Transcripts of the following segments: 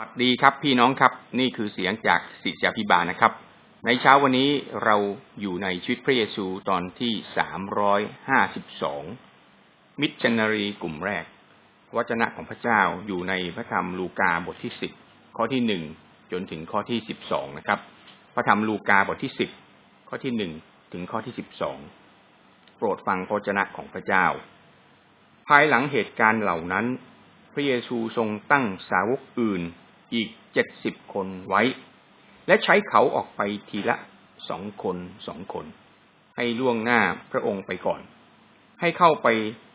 สวัสดีครับพี่น้องครับนี่คือเสียงจากศิษยาพิบาลนะครับ ในเช้าวันนี้เราอยู่ในชีวิตพระเยซูตอนที่สามร้อยห้าสิบสองมิชชันนารีกลุ่มแรก วจนะของพระเจ้าอยู่ในพระธรรมลูกาบทที่สิบข้อที่หนึ่งจนถึงข้อที่สิบสองนะครับ พระธรรมลูกาบทที่สิบข้อที่หนึ่งถึงข้อที่สิบสองโปรดฟังพระวจนะของพระเจ้า ภายหลังเหตุการณ์เหล่านั้น พระเยซูทรงตั้งสาวกอื่น อีกเจ็ดสิบคนไว้ และใช้เขาออกไปทีละสองคนสองคน ให้ล่วงหน้าพระองค์ไปก่อน ให้เข้าไป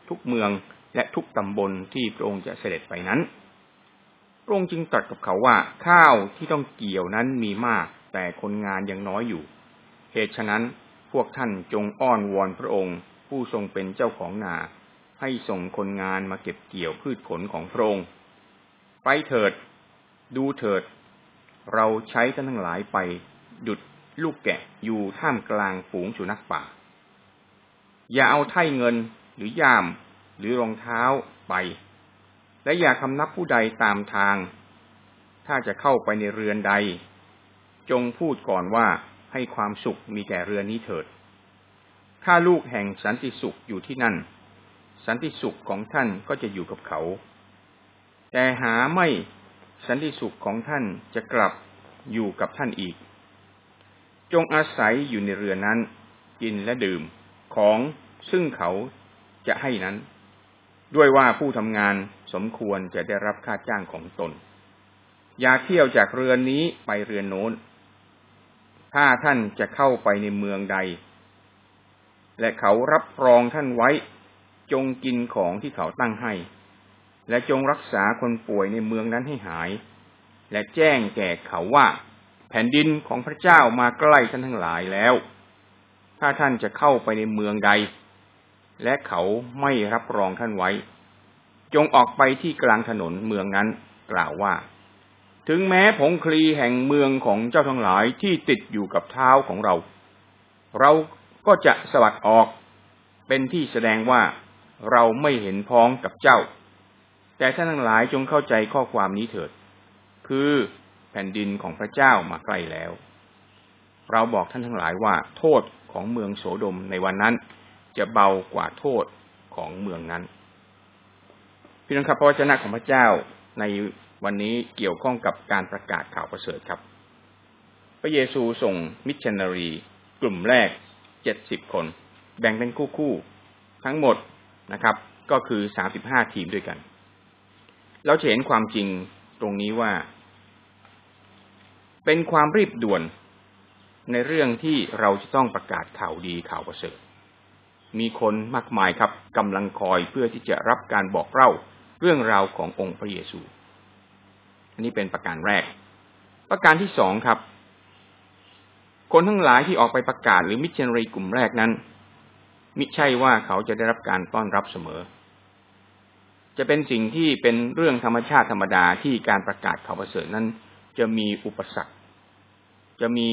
ทุกเมืองและทุกตำบลที่พระองค์จะเสด็จไปนั้น พระองค์จึงตรัสกับเขาว่าข้าวที่ต้องเกี่ยวนั้นมีมาก แต่คนงานยังน้อยอยู่ เหตุฉะนั้นพวกท่านจงอ้อนวอนพระองค์ ผู้ทรงเป็นเจ้าของนา ให้ส่งคนงานมาเก็บเกี่ยวพืชผลของพระองค์ ไปเถิด ดูเถิด เราใช้ท่านทั้งหลายไป ดุดลูกแกะอยู่ท่ามกลางฝูงสุนัขป่า อย่าเอาไถ่เงินหรือย่าม หรือรองเท้าไป และอย่าคำนับผู้ใดตามทาง ถ้าจะเข้าไปในเรือนใด จงพูดก่อนว่าให้ความสุขมีแก่เรือนนี้เถิดถ้าลูกแห่งสันติสุขอยู่ที่นั่น สันติสุขของท่านก็จะอยู่กับเขา แต่หาไม่ สันติสุขของท่านจะกลับอยู่กับท่านอีก จงอาศัยอยู่ในเรือนั้น กินและดื่มของซึ่งเขาจะให้นั้น ด้วยว่าผู้ทำงานสมควรจะได้รับค่าจ้างของตน อย่าเที่ยวจากเรือนนี้ไปเรือนโน้น ถ้าท่านจะเข้าไปในเมืองใด และเขารับรองท่านไว้ จงกินของที่เขาตั้งให้ และจงรักษาคนป่วยในเมืองนั้นให้หาย และแจ้งแก่เขาว่า แผ่นดินของพระเจ้ามาใกล้ท่านทั้งหลายแล้ว ถ้าท่านจะเข้าไปในเมืองใด และเขาไม่รับรองท่านไว้ จงออกไปที่กลางถนนเมืองนั้นกล่าวว่า ถึงแม้ผงคลีแห่งเมืองของเจ้าทั้งหลายที่ติดอยู่กับเท้าของเรา เราก็จะสวัดออก เป็นที่แสดงว่าเราไม่เห็นพ้องกับเจ้า แต่ท่านทั้งหลายจงเข้าใจข้อความนี้เถิด คือแผ่นดินของพระเจ้ามาใกล้แล้ว เราบอกท่านทั้งหลายว่าโทษของเมืองโสดมในวันนั้น จะเบากว่าโทษของเมืองนั้น พี่น้องครับพระวจนะของพระเจ้าในวันนี้เกี่ยวข้องกับการประกาศข่าวประเสริฐครับ พระเยซูส่งมิชชันนารี กลุ่มแรกเจ็ดสิบคน แบ่งเป็นคู่คู่ทั้งหมดนะครับ ก็คือสามสิบห้าทีมด้วยกัน เราจะเห็นความจริงตรงนี้ว่า เป็นความรีบด่วนในเรื่องที่เราจะต้องประกาศข่าวดีข่าวประเสริฐ มีคนมากมายครับกำลังคอยเพื่อที่จะรับการบอกเล่าเรื่องราวขององค์พระเยซู อันนี้เป็นประการแรก ประการที่สองครับ คนทั้งหลายที่ออกไปประกาศหรือมิชชันนารีกลุ่มแรกนั้น มิใช่ว่าเขาจะได้รับการต้อนรับเสมอ จะเป็นสิ่งที่เป็นเรื่องธรรมชาติธรรมดาที่การประกาศข่าวประเสริฐนั้น จะมีอุปสรรค จะมี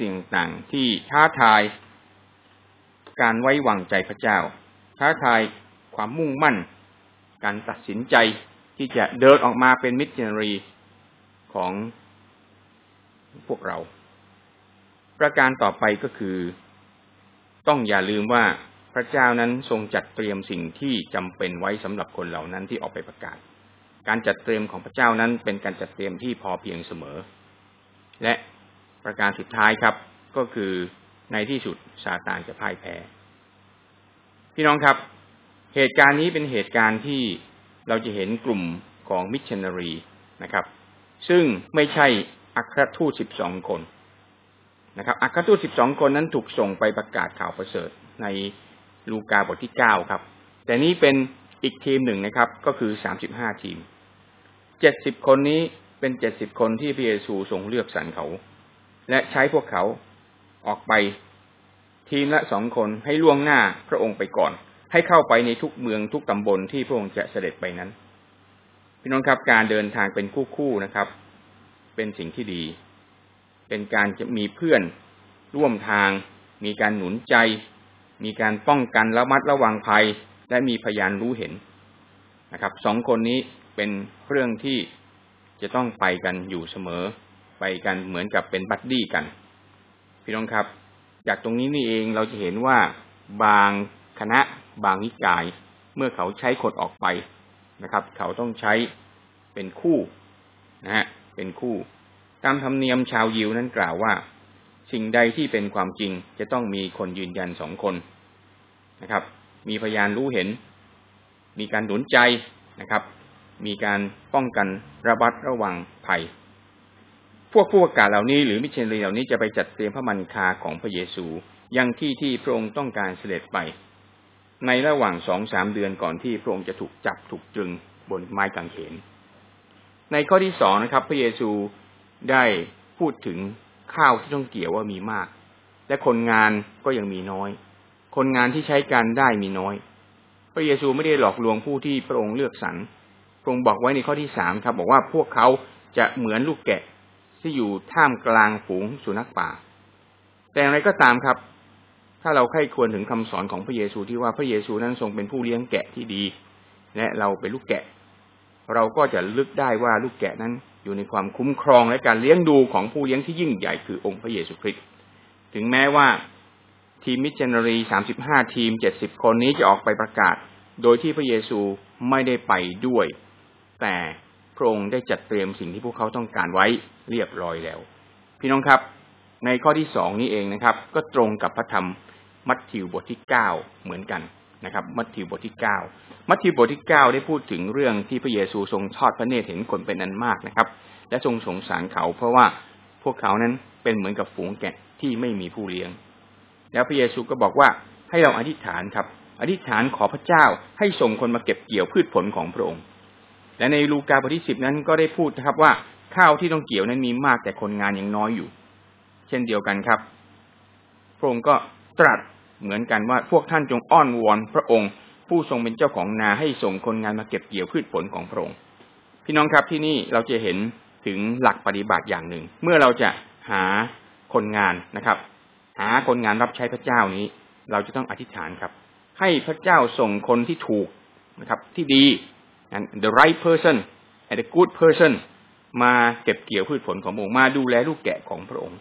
สิ่งต่างที่ท้าทาย การไว้วางใจพระเจ้า ท้าทายความมุ่งมั่น การตัดสินใจที่จะเดินออกมาเป็นมิชชันนารีของพวกเรา ประการต่อไปก็คือ ต้องอย่าลืมว่า พระเจ้านั้นทรงจัดเตรียมสิ่งที่จำเป็นไว้สำหรับคนเหล่านั้นที่ออกไปประกาศ การจัดเตรียมของพระเจ้านั้นเป็นการจัดเตรียมที่พอเพียงเสมอ และประการสุดท้ายครับ ก็คือในที่สุดซาตานจะพ่ายแพ้ พี่น้องครับ เหตุการณ์นี้เป็นเหตุการณ์ที่เราจะเห็นกลุ่มของมิชชันนารีนะครับ ซึ่งไม่ใช่อัครทูตสิบสองคนนะครับอัครทูตสิบสองคนนั้นถูกส่งไปประกาศข่าวประเสริฐใน ลูกาบทที่เก้าครับ แต่นี้เป็นอีกทีมหนึ่งนะครับ ก็คือสามสิบห้าทีมเจ็ดสิบคนนี้เป็นเจ็ดสิบคนที่พระเยซูทรงเลือกสรรเขา และใช้พวกเขาออกไปทีมละสองคนให้ล่วงหน้าพระองค์ไปก่อน ให้เข้าไปในทุกเมืองทุกตำบลที่พระองค์จะเสด็จไปนั้น พี่น้องครับการเดินทางเป็นคู่คู่นะครับ เป็นสิ่งที่ดี เป็นการจะมีเพื่อนร่วมทาง มีการหนุนใจ มีการป้องกันระมัดระวังภัย และมีพยานรู้เห็นนะครับสองคนนี้เป็นเรื่องที่จะต้องไปกันอยู่เสมอ ไปกันเหมือนกับเป็นบัดดี้กัน พี่น้องครับ จากตรงนี้นี่เองเราจะเห็นว่าบางคณะบางนิกาย เมื่อเขาใช้คนออกไปนะครับ เขาต้องใช้เป็นคู่นะฮะเป็นคู่ ตามธรรมเนียมชาวยิวนั้นกล่าวว่า สิ่งใดที่เป็นความจริง จะต้องมีคนยืนยันสองคนนะครับ มีพยานรู้เห็น มีการหนุนใจนะครับ มีการป้องกันระบัดระวังภัย พวกผู้ประกาศเหล่านี้หรือมิชชันนีเหล่านี้จะไปจัดเตรียมพระมันคาของพระเยซูยังที่ที่พระองค์ต้องการเสด็จไป ในระหว่างสองสามเดือนก่อนที่พระองค์จะถูกจับถูกตรึงบนไม้กางเขน ในข้อที่สองนะครับ พระเยซูได้พูดถึง ข้าวที่ต้องเกี่ยวว่ามีมาก และคนงานก็ยังมีน้อย คนงานที่ใช้การได้มีน้อย พระเยซูไม่ได้หลอกลวงผู้ที่พระองค์เลือกสรรพระองค์บอกไว้ในข้อที่สามครับบอกว่าพวกเขาจะเหมือนลูกแกะที่อยู่ท่ามกลางฝูงสุนัขป่า แต่อย่างไรก็ตามครับ ถ้าเราใคร่ควรถึงคำสอนของพระเยซูที่ว่าพระเยซูนั้นทรงเป็นผู้เลี้ยงแกะที่ดี และเราเป็นลูกแกะ เราก็จะลึกได้ว่าลูกแกะนั้น อยู่ในความคุ้มครองและการเลี้ยงดูของผู้เลี้ยงที่ยิ่งใหญ่คือองค์พระเยซูคริสต์ถึงแม้ว่าทีมมิชชันนารีสามสิบห้าทีมเจ็ดสิบคนนี้จะออกไปประกาศ โดยที่พระเยซูไม่ได้ไปด้วย แต่พระองค์ได้จัดเตรียมสิ่งที่พวกเขาต้องการไว้เรียบร้อยแล้ว พี่น้องครับ ในข้อที่สองนี้เองนะครับ ก็ตรงกับพระธรรมมัทธิวบทที่เก้าเหมือนกัน นะครับ มัทธิวบทที่เก้ามัทธิวบทที่เก้าได้พูดถึงเรื่องที่พระเยซูทรงทอดพระเนตรเห็นคนเป็นนันมากนะครับ และทรงสงสารเขาเพราะว่าพวกเขานั้นเป็นเหมือนกับฝูงแกะที่ไม่มีผู้เลี้ยง แล้วพระเยซูก็บอกว่าให้เราอธิษฐานครับ อธิษฐานขอพระเจ้าให้ส่งคนมาเก็บเกี่ยวพืชผลของพระองค์ และในลูกาบทที่สิบนั้นก็ได้พูดนะครับว่าข้าวที่ต้องเกี่ยวนั้นมีมากแต่คนงานยังน้อยอยู่ เช่นเดียวกันครับ พระองค์ก็ตรัส เหมือนกันว่าพวกท่านจงอ้อนวอนพระองค์ ผู้ทรงเป็นเจ้าของนาให้ส่งคนงานมาเก็บเกี่ยวพืชผลของพระองค์ พี่น้องครับที่นี่เราจะเห็นถึงหลักปฏิบัติอย่างหนึ่ง เมื่อเราจะหาคนงานนะครับ หาคนงานรับใช้พระเจ้านี้ เราจะต้องอธิษฐานครับ ให้พระเจ้าส่งคนที่ถูกนะครับ ที่ดี the right person and the good person มาเก็บเกี่ยวพืชผลของพระองค์มาดูแลลูกแกะของพระองค์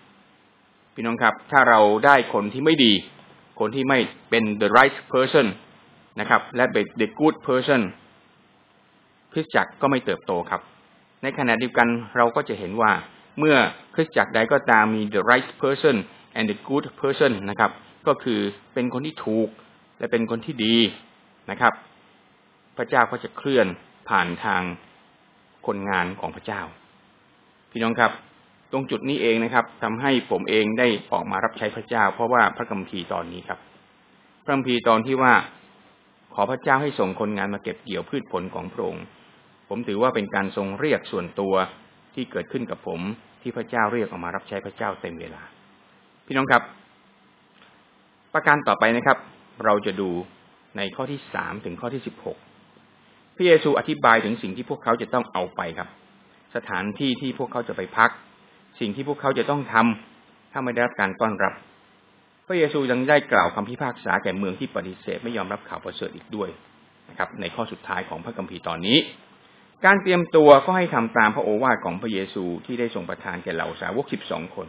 พี่น้องครับ ถ้าเราได้คนที่ไม่ดี คนที่ไม่เป็น the right person นะครับ และเป็น the good person คริสตจักรก็ไม่เติบโตครับ ในขณะเดียวกันเราก็จะเห็นว่าเมื่อคริสตจักรใดก็ตามมี the right person and the good person นะครับ ก็คือเป็นคนที่ถูกและเป็นคนที่ดีนะครับ พระเจ้าก็จะเคลื่อนผ่านทางคนงานของพระเจ้า พี่น้องครับ ตรงจุดนี้เองนะครับทำให้ผมเองได้ออกมารับใช้พระเจ้า เพราะว่าพระคัมภีร์ตอนนี้ครับ พระคัมภีร์ตอนที่ว่าขอพระเจ้าให้ส่งคนงานมาเก็บเกี่ยวพืชผลของพระองค์ผมถือว่าเป็นการทรงเรียกส่วนตัวที่เกิดขึ้นกับผมที่พระเจ้าเรียกออกมารับใช้พระเจ้าเต็มเวลา พี่น้องครับ ประการต่อไปนะครับ เราจะดูในข้อที่สามถึงข้อที่สิบหกพระเยซูอธิบายถึงสิ่งที่พวกเขาจะต้องเอาไปครับ สถานที่ที่พวกเขาจะไปพัก สิ่งที่พวกเขาจะต้องทำถ้าไม่ได้รับการต้อนรับ พระเยซูยังได้กล่าวคำพิพากษาแก่เมืองที่ปฏิเสธไม่ยอมรับข่าวประเสริฐอีกด้วยนะครับ ในข้อสุดท้ายของพระคัมภีร์ตอนนี้ การเตรียมตัวก็ให้ทำตามพระโอวาทของพระเยซูที่ได้ทรงประทานแก่เหล่าสาวกสิบสองคน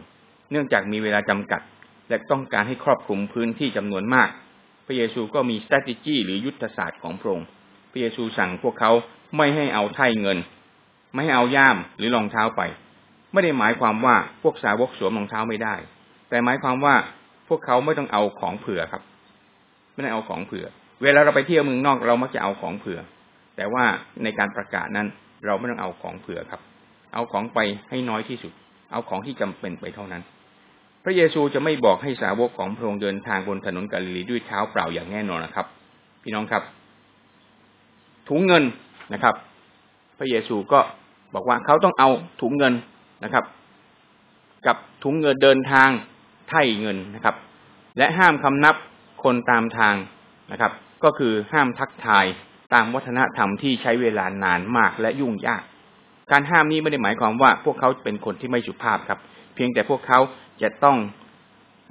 เนื่องจากมีเวลาจำกัด และต้องการให้ครอบคลุมพื้นที่จำนวนมาก พระเยซูก็มี strategy หรือยุทธศาสตร์ของพระองค์ พระเยซูสั่งพวกเขาไม่ให้เอาไถ่เงิน ไม่ให้เอาย่ามหรือรองเท้าไป ไม่ได้หมายความว่าพวกสาวกสวมรองเท้าไม่ได้ แต่หมายความว่าพวกเขาไม่ต้องเอาของเผื่อครับ ไม่ได้เอาของเผื่อ เวลาเราไปเที่ยวเมืองนอกเรามักจะเอาของเผื่อ แต่ว่าในการประกาศนั้น เราไม่ต้องเอาของเผื่อครับ เอาของไปให้น้อยที่สุด เอาของที่จำเป็นไปเท่านั้น พระเยซูจะไม่บอกให้สาวกของพระองค์เดินทางบนถนนกาลิลีด้วยเท้าเปล่าอย่างแน่นอนนะครับ พี่น้องครับ ถุงเงินนะครับ พระเยซูก็บอกว่าเขาต้องเอาถุงเงิน นะครับ กับถุงเงินเดินทางไถ่เงินนะครับ และห้ามคำนับคนตามทางนะครับ ก็คือห้ามทักทายตามวัฒนธรรมที่ใช้เวลานานมากและยุ่งยาก การห้ามนี้ไม่ได้หมายความว่าพวกเขาเป็นคนที่ไม่สุภาพครับ เพียงแต่พวกเขาจะต้อง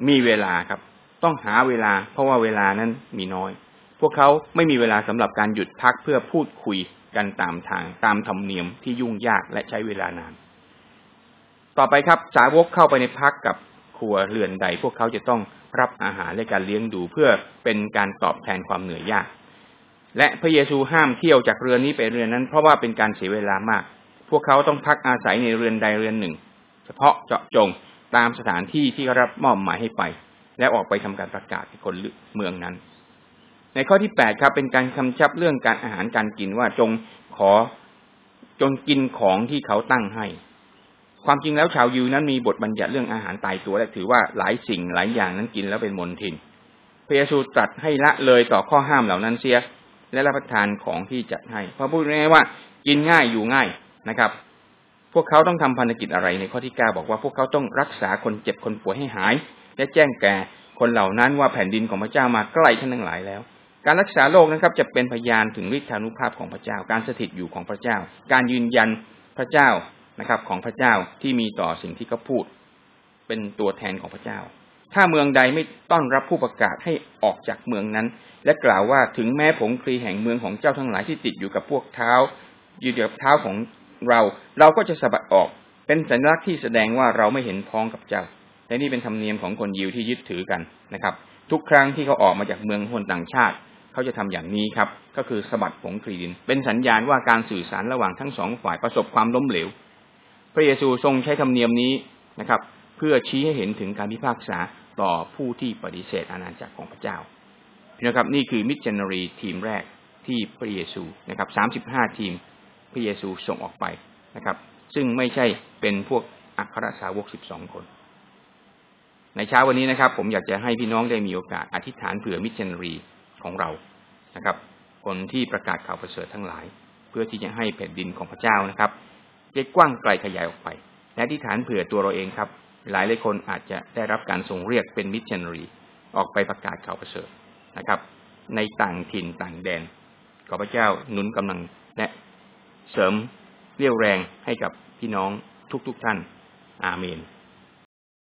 มีเวลาครับ ต้องหาเวลา เพราะว่าเวลานั้นมีน้อย พวกเขาไม่มีเวลาสำหรับการหยุดพักเพื่อพูดคุยกันตามทางตามธรรมเนียมที่ยุ่งยากและใช้เวลานาน ต่อไปครับสาวกเข้าไปในพักกับครัวเรือนใด พวกเขาจะต้องรับอาหารและการเลี้ยงดูเพื่อเป็นการตอบแทนความเหนื่อยยาก และพระเยซูห้ามเที่ยวจากเรือนนี้ไปเรือนนั้น เพราะว่าเป็นการเสียเวลามาก พวกเขาต้องพักอาศัยในเรือนใดเรือนหนึ่ง เฉพาะเจาะจงตามสถานที่ที่รับมอบหมายให้ไป และออกไปทำการประกาศให้คนเมืองนั้น ในข้อที่แปดครับเป็นการคำชับเรื่องการอาหารการกินว่าจงขอจงกินของที่เขาตั้งให้ ความจริงแล้วชาวยิวนั้นมีบทบัญญัติเรื่องอาหารตายตัวและถือว่าหลายสิ่งหลายอย่างนั้นกินแล้วเป็นมลทินพระเยซูตรัสให้ละเลยต่อข้อห้ามเหล่านั้นเสีย และรับประทานของที่จัดให้ เพราะพูดง่ายว่ากินง่ายอยู่ง่ายนะครับ พวกเขาต้องทำพันธกิจอะไรในข้อที่เก้าบอกว่าพวกเขาต้องรักษาคนเจ็บคนป่วยให้หาย และแจ้งแก่คนเหล่านั้นว่าแผ่นดินของพระเจ้ามาใกล้ท่านทั้งหลายแล้ว การรักษาโลกนะครับ จะเป็นพยานถึงฤทธานุภาพของพระเจ้า การสถิตอยู่ของพระเจ้า การยืนยันพระเจ้า นะครับ ของพระเจ้าที่มีต่อสิ่งที่เขาพูด เป็นตัวแทนของพระเจ้า ถ้าเมืองใดไม่ต้อนรับผู้ประกาศให้ออกจากเมืองนั้น และกล่าวว่าถึงแม้ผงคลีแห่งเมืองของเจ้าทั้งหลายที่ติดอยู่กับพวกเท้าอยู่กับเท้าของเรา เราก็จะสะบัดออก เป็นสัญลักษณ์ที่แสดงว่าเราไม่เห็นพ้องกับเจ้าและนี่เป็นธรรมเนียมของคนยิวที่ยึดถือกันนะครับ ทุกครั้งที่เขาออกมาจากเมืองคนต่างชาติเขาจะทำอย่างนี้ครับ ก็คือสะบัดผงคลีดิน เป็นสัญญาณว่าการสื่อสารระหว่างทั้งสองฝ่ายประสบความล้มเหลว พระเยซูทรงใช้ธรรมเนียมนี้นะครับ เพื่อชี้ให้เห็นถึงการพิพากษาต่อผู้ที่ปฏิเสธอาณาจักรของพระเจ้านะครับนี่คือมิชชันนารีทีมแรกที่พระเยซูนะครับสามสิบห้าทีมพระเยซูส่งออกไปนะครับ ซึ่งไม่ใช่เป็นพวกอัครสาวกสิบสองคน ในเช้าวันนี้นะครับ ผมอยากจะให้พี่น้องได้มีโอกาสอธิษฐานเผื่อมิชชันนารีของเรานะครับ คนที่ประกาศข่าวประเสริฐทั้งหลาย เพื่อที่จะให้แผ่นดินของพระเจ้านะครับ ได้กว้างไกลขยายออกไปและที่ฐานเผื่อตัวเราเองครับ หลายหลายคนอาจจะได้รับการส่งเรียกเป็นมิชชันนารีออกไปประกาศข่าวประเสริฐนะครับ ในต่างถิ่นต่างแดนขอพระเจ้าหนุนกำลังและเสริมเรี่ยวแรงให้กับพี่น้องทุกๆทท่าน อาเมน